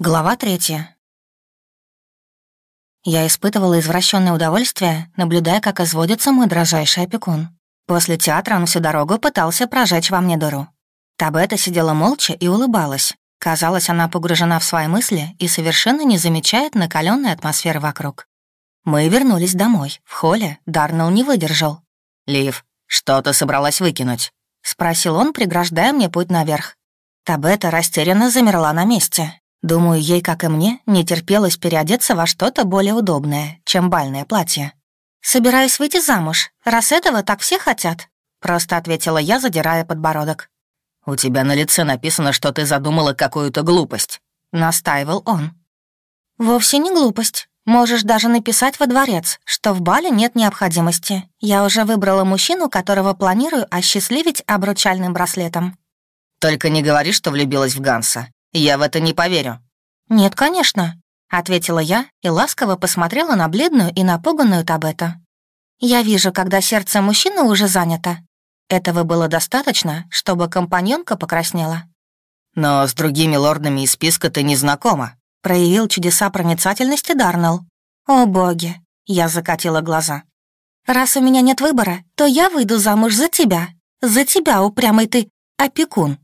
Глава третья. Я испытывала извращенное удовольствие, наблюдая, как изводится мой дрожайший опекун. После театра он всю дорогу пытался прожечь во мне дыру. Табета сидела молча и улыбалась. Казалось, она погружена в свои мысли и совершенно не замечает накаленной атмосферы вокруг. Мы вернулись домой. В холле Дарнелл не выдержал. «Лив, что ты собралась выкинуть?» — спросил он, преграждая мне путь наверх. Табета растерянно замерла на месте. Думаю, ей, как и мне, не терпелось переодеться во что-то более удобное, чем бальное платье. «Собираюсь выйти замуж, раз этого так все хотят», — просто ответила я, задирая подбородок. «У тебя на лице написано, что ты задумала какую-то глупость», — настаивал он. «Вовсе не глупость. Можешь даже написать во дворец, что в бале нет необходимости. Я уже выбрала мужчину, которого планирую осчастливить обручальным браслетом». «Только не говори, что влюбилась в Ганса. Я в это не поверю». «Нет, конечно», — ответила я и ласково посмотрела на бледную и напуганную Табету. «Я вижу, когда сердце мужчины уже занято. Этого было достаточно, чтобы компаньонка покраснела». «Но с другими лордами из списка ты не знакома», — проявил чудеса проницательности Дарнелл. «О, боги!» — я закатила глаза. «Раз у меня нет выбора, то я выйду замуж за тебя. За тебя, упрямый ты, опекун».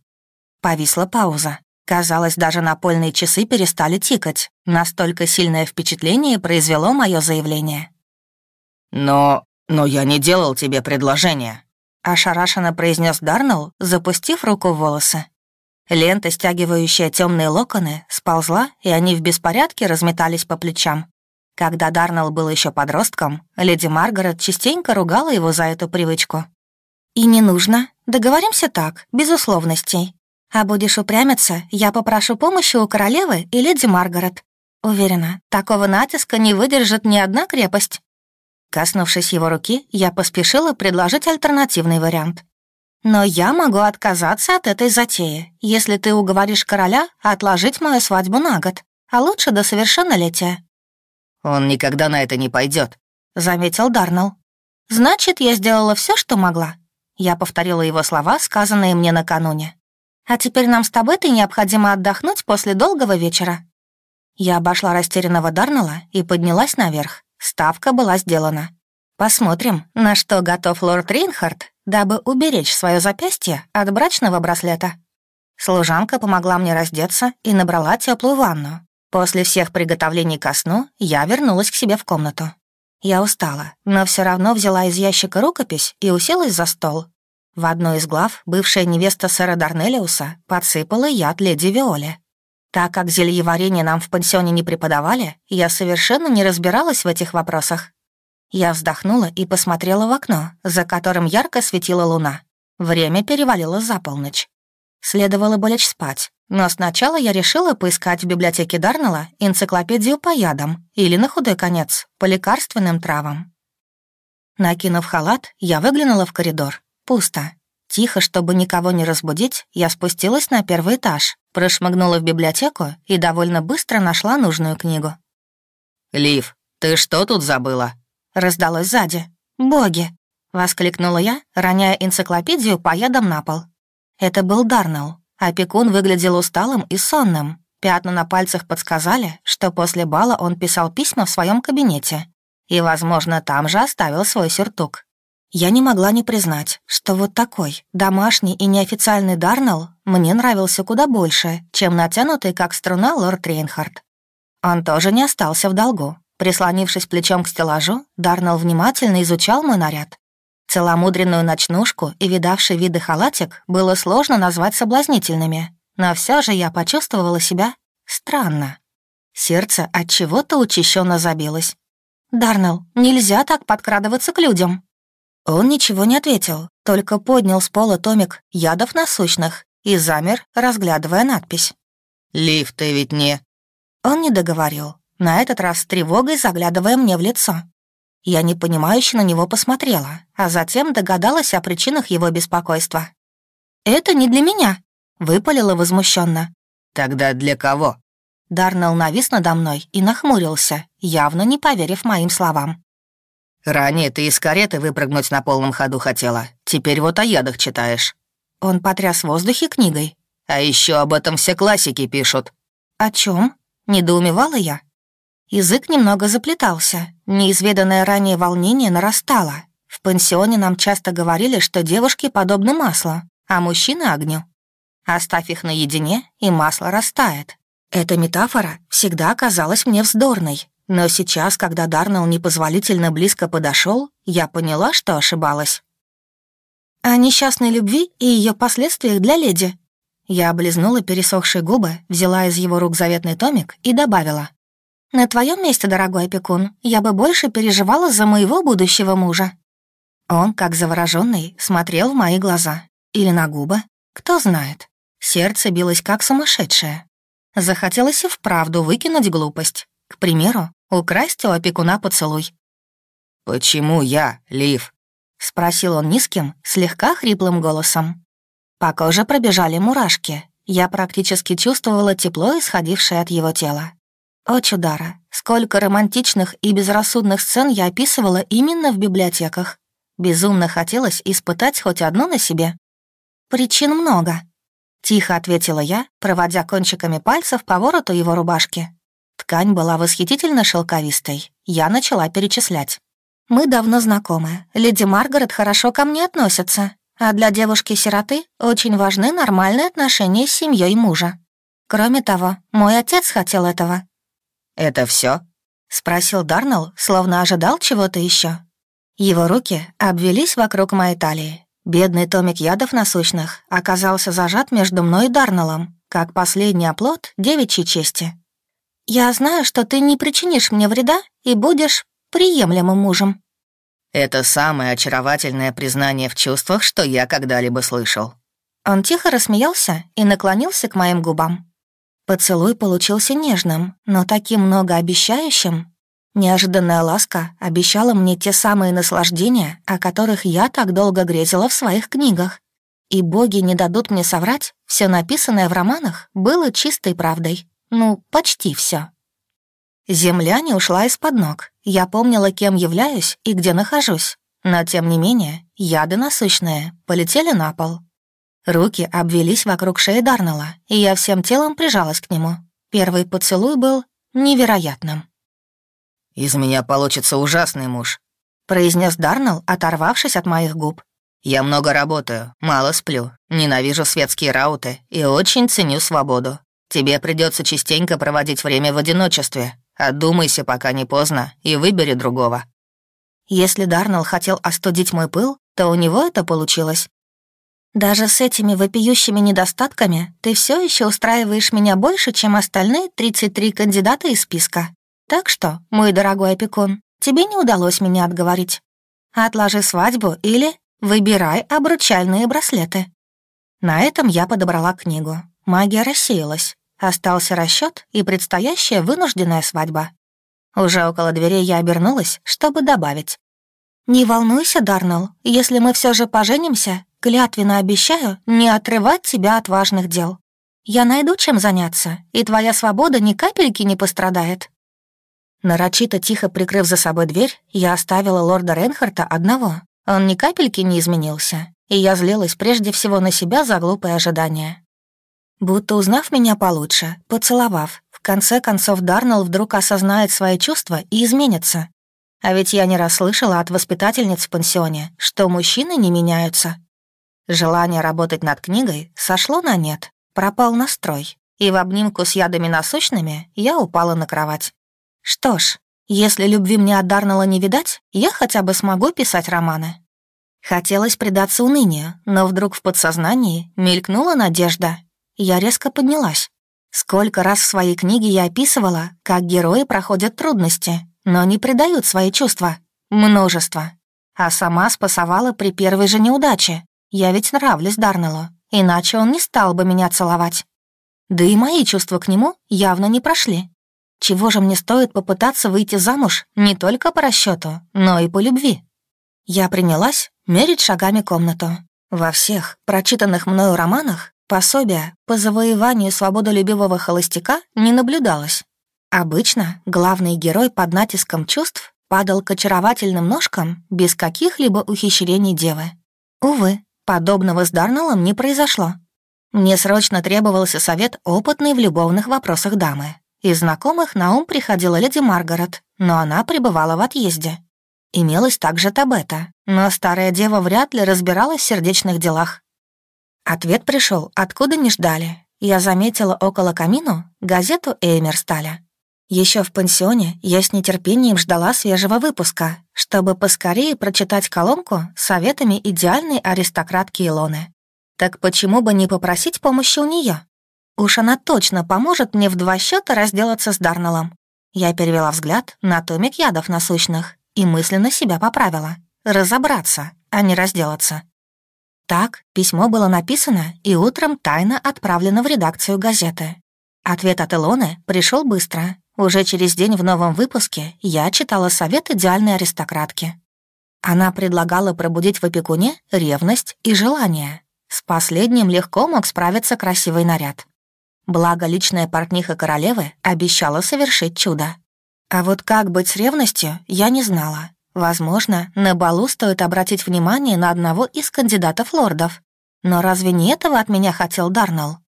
Повисла пауза. Казалось, даже напольные часы перестали тикать. Настолько сильное впечатление произвело мое заявление. «Но... но я не делал тебе предложение», — ошарашенно произнес Дарнелл, запустив руку в волосы. Лента, стягивающая темные локоны, сползла, и они в беспорядке разметались по плечам. Когда Дарнелл был еще подростком, леди Маргарет частенько ругала его за эту привычку. «И не нужно. Договоримся так, без условностей. А будешь упрямиться, я попрошу помощи у королевы и леди Маргарет. Уверена, такого натиска не выдержит ни одна крепость». Коснувшись его руки, я поспешила предложить альтернативный вариант. «Но я могу отказаться от этой затеи, если ты уговоришь короля отложить мою свадьбу на год, а лучше до совершеннолетия». «Он никогда на это не пойдет, заметил Дарнелл. «Значит, я сделала все, что могла». Я повторила его слова, сказанные мне накануне. А теперь нам с тобой-то необходимо отдохнуть после долгого вечера». Я обошла растерянного Дарнелла и поднялась наверх. Ставка была сделана. Посмотрим, на что готов лорд Рейнхард, дабы уберечь свое запястье от брачного браслета. Служанка помогла мне раздеться и набрала теплую ванну. После всех приготовлений ко сну я вернулась к себе в комнату. Я устала, но все равно взяла из ящика рукопись и уселась за стол, в одной из глав бывшая невеста сэра Дарнелиуса подсыпала яд леди Виоле. Так как зельеварение нам в пансионе не преподавали, я совершенно не разбиралась в этих вопросах. Я вздохнула и посмотрела в окно, за которым ярко светила луна. Время перевалило за полночь. Следовало бы лечь спать, но сначала я решила поискать в библиотеке Дарнелла энциклопедию по ядам или, на худой конец, по лекарственным травам. Накинув халат, я выглянула в коридор. Пусто. Тихо, чтобы никого не разбудить, я спустилась на первый этаж, прошмыгнула в библиотеку и довольно быстро нашла нужную книгу. «Лив, ты что тут забыла?» Раздалось сзади. «Боги!» — воскликнула я, роняя энциклопедию по ядам на пол. Это был Дарнелл. Опекун выглядел усталым и сонным. Пятна на пальцах подсказали, что после бала он писал письма в своем кабинете. И, возможно, там же оставил свой сюртук. Я не могла не признать, что вот такой домашний и неофициальный Дарнелл мне нравился куда больше, чем натянутый как струна лорд Рейнхард. Он тоже не остался в долгу. Прислонившись плечом к стеллажу, Дарнелл внимательно изучал мой наряд. Целомудренную ночнушку и видавший виды халатик было сложно назвать соблазнительными, но все же я почувствовала себя странно. Сердце от чего-то учащенно забилось. «Дарнелл, нельзя так подкрадываться к людям», он ничего не ответил, только поднял с пола томик ядов насущных и замер, разглядывая надпись. «Лив, ты ведь не...» Он не договорил, на этот раз с тревогой заглядывая мне в лицо. Я непонимающе на него посмотрела, а затем догадалась о причинах его беспокойства. «Это не для меня», — выпалила возмущенно. «Тогда для кого?» Дарнелл навис надо мной и нахмурился, явно не поверив моим словам. Ранее ты из кареты выпрыгнуть на полном ходу хотела. Теперь вот о ядах читаешь». Он потряс в воздухе книгой. «А еще об этом все классики пишут». «О чем? Недоумевала я. Язык немного заплетался, неизведанное ранее волнение нарастало. В пансионе нам часто говорили, что девушки подобны маслу, а мужчины — огню. Оставь их наедине, и масло растает. Эта метафора всегда казалась мне вздорной, но сейчас, когда Дарнелл непозволительно близко подошел, я поняла, что ошибалась. «О несчастной любви и ее последствиях для леди». Я облизнула пересохшие губы, взяла из его рук заветный томик и добавила. «На твоем месте, дорогой опекун, я бы больше переживала за моего будущего мужа». Он, как завороженный, смотрел в мои глаза. Или на губы. Кто знает. Сердце билось как сумасшедшее. Захотелось и вправду выкинуть глупость. К примеру, украсть у опекуна поцелуй. «Почему я, Лив?» — спросил он низким, слегка хриплым голосом. По коже пробежали мурашки. Я практически чувствовала тепло, исходившее от его тела. О, чудара, сколько романтичных и безрассудных сцен я описывала именно в библиотеках. Безумно хотелось испытать хоть одну на себе. Причин много. Тихо ответила я, проводя кончиками пальцев по вороту его рубашки. Ткань была восхитительно шелковистой. Я начала перечислять. «Мы давно знакомы. Леди Маргарет хорошо ко мне относится. А для девушки-сироты очень важны нормальные отношения с семьей мужа. Кроме того, мой отец хотел этого». «Это все? спросил Дарнелл, словно ожидал чего-то еще. Его руки обвелись вокруг моей талии. Бедный томик ядов насущных оказался зажат между мной и Дарнеллом, как последний оплот девичьей чести. «Я знаю, что ты не причинишь мне вреда и будешь приемлемым мужем». Это самое очаровательное признание в чувствах, что я когда-либо слышал. Он тихо рассмеялся и наклонился к моим губам. Поцелуй получился нежным, но таким многообещающим. Неожиданная ласка обещала мне те самые наслаждения, о которых я так долго грезила в своих книгах. И боги не дадут мне соврать, все написанное в романах было чистой правдой. Ну, почти все. Земля не ушла из-под ног. Я помнила, кем являюсь и где нахожусь. Но, тем не менее, яды насущные полетели на пол. Руки обвелись вокруг шеи Дарнелла, и я всем телом прижалась к нему. Первый поцелуй был невероятным. «Из меня получится ужасный муж», — произнес Дарнелл, оторвавшись от моих губ. «Я много работаю, мало сплю, ненавижу светские рауты и очень ценю свободу. Тебе придется частенько проводить время в одиночестве. Одумайся, пока не поздно, и выбери другого». Если Дарнелл хотел остудить мой пыл, то у него это получилось. Даже с этими вопиющими недостатками ты все еще устраиваешь меня больше, чем остальные 33 кандидата из списка. Так что, мой дорогой опекун, тебе не удалось меня отговорить. Отложи свадьбу или выбирай обручальные браслеты. На этом я подобрала книгу. Магия рассеялась. Остался расчет и предстоящая вынужденная свадьба. Уже около дверей я обернулась, чтобы добавить. «Не волнуйся, Дарнелл, если мы все же поженимся, клятвенно обещаю не отрывать тебя от важных дел. Я найду чем заняться, и твоя свобода ни капельки не пострадает». Нарочито тихо прикрыв за собой дверь, я оставила лорда Рейнхарта одного. Он ни капельки не изменился, и я злилась прежде всего на себя за глупое ожидание. Будто узнав меня получше, поцеловав, в конце концов Дарнелл вдруг осознает свои чувства и изменится. А ведь я не расслышала от воспитательниц в пансионе, что мужчины не меняются. Желание работать над книгой сошло на нет, пропал настрой, и в обнимку с ядами насущными я упала на кровать. Что ж, если любви мне от Дарнелла не видать, я хотя бы смогу писать романы. Хотелось предаться унынию, но вдруг в подсознании мелькнула надежда, я резко поднялась. Сколько раз в своей книге я описывала, как герои проходят трудности, но не предают свои чувства. Множество. А сама спасовала при первой же неудаче. Я ведь нравлюсь Дарнеллу, иначе он не стал бы меня целовать. Да и мои чувства к нему явно не прошли. Чего же мне стоит попытаться выйти замуж не только по расчету, но и по любви? Я принялась мерить шагами комнату. Во всех прочитанных мною романах Пособия по завоеванию свободолюбивого холостяка не наблюдалось. Обычно главный герой под натиском чувств падал к очаровательным ножкам без каких-либо ухищрений девы. Увы, подобного с Дарнеллом не произошло. Мне срочно требовался совет опытной в любовных вопросах дамы. Из знакомых на ум приходила леди Маргарет, но она пребывала в отъезде. Имелась также Табета, но старая дева вряд ли разбиралась в сердечных делах. Ответ пришел, откуда не ждали. Я заметила около камину газету Эймерсталя. Еще в пансионе я с нетерпением ждала свежего выпуска, чтобы поскорее прочитать колонку советами идеальной аристократки Илоны. Так почему бы не попросить помощи у нее? Уж она точно поможет мне в два счета разделаться с Дарнеллом. Я перевела взгляд на томик ядов насущных и мысленно себя поправила. Разобраться, а не разделаться. Так, письмо было написано и утром тайно отправлено в редакцию газеты. Ответ от Илоны пришел быстро. Уже через день в новом выпуске я читала совет идеальной аристократки. Она предлагала пробудить в опекуне ревность и желание. С последним легко мог справиться красивый наряд. Благо, личная портниха королевы обещала совершить чудо. А вот как быть с ревностью, я не знала. Возможно, на балу стоит обратить внимание на одного из кандидатов лордов. Но разве не этого от меня хотел Дарнелл?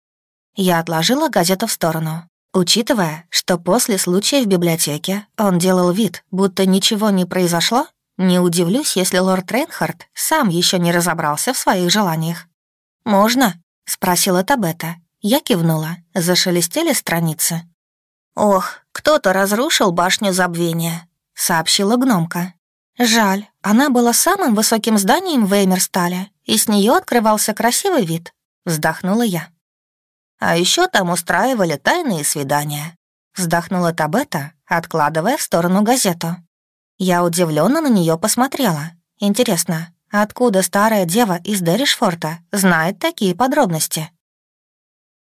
Я отложила газету в сторону, учитывая, что после случая в библиотеке он делал вид, будто ничего не произошло, не удивлюсь, если лорд Рейнхард сам еще не разобрался в своих желаниях. «Можно?» — спросила Табета. Я кивнула, зашелестели страницы. «Ох, кто-то разрушил башню забвения», — сообщила гномка. «Жаль, она была самым высоким зданием в Эймерстале, и с нее открывался красивый вид», — вздохнула я. «А еще там устраивали тайные свидания», — вздохнула Табета, откладывая в сторону газету. Я удивленно на нее посмотрела. Интересно, откуда старая дева из Деришфорта знает такие подробности?